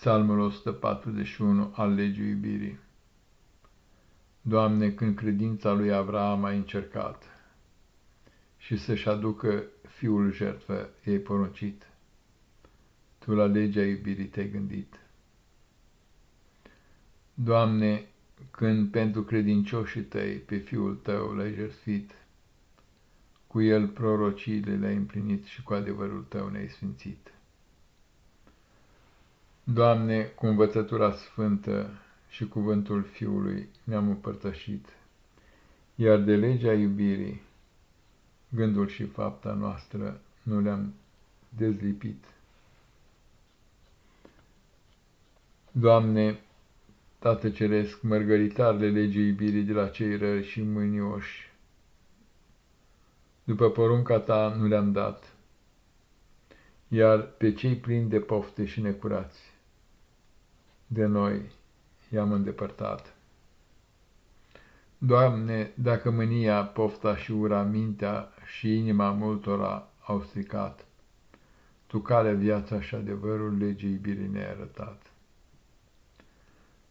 Psalmul 141 al legii iubirii Doamne, când credința lui Avraam a încercat și să-și aducă fiul jertfă, ei poruncit, Tu la legea iubirii te-ai gândit. Doamne, când pentru credincioșii tăi pe fiul tău l-ai jertfit, cu el prorociile le-ai împlinit și cu adevărul tău ne-ai sfințit. Doamne, cu învățătura sfântă și cuvântul Fiului ne-am împărtășit, iar de legea iubirii, gândul și fapta noastră nu le-am dezlipit. Doamne, Tată Ceresc, mărgăritarele legii iubirii de la cei răi și mânioși, după porunca Ta nu le-am dat, iar pe cei plini de pofte și necurați, de noi i-am îndepărtat. Doamne, dacă mânia, pofta și ura, mintea și inima multora au stricat, Tu care viața și adevărul legii iubirii ne-ai arătat.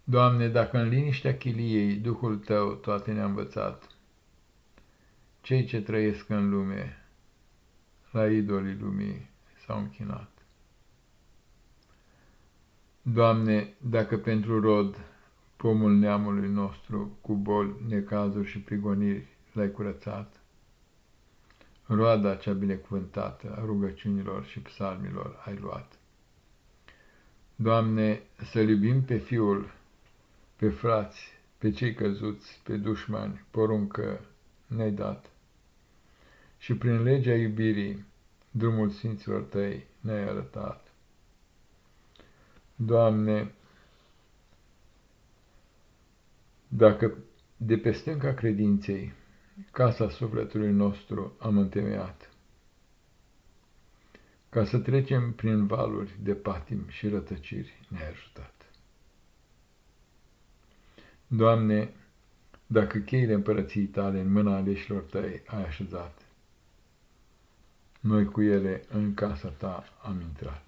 Doamne, dacă în liniștea chiliei Duhul Tău toate ne-a învățat, cei ce trăiesc în lume, la idolii lumii s-au închinat. Doamne, dacă pentru rod pomul neamului nostru cu boli, necazuri și prigoniri l-ai curățat, roada cea binecuvântată a rugăciunilor și psalmilor ai luat. Doamne, să iubim pe Fiul, pe frați, pe cei căzuți, pe dușmani, poruncă ne-ai dat. Și prin legea iubirii, drumul Sfinților Tăi ne-ai arătat. Doamne, dacă de pe stânca credinței casa sufletului nostru am întemeiat, ca să trecem prin valuri de patim și rătăciri ne-ai ajutat. Doamne, dacă cheile împărăției tale în mâna aleșilor tăi ai așezat, noi cu ele în casa ta am intrat.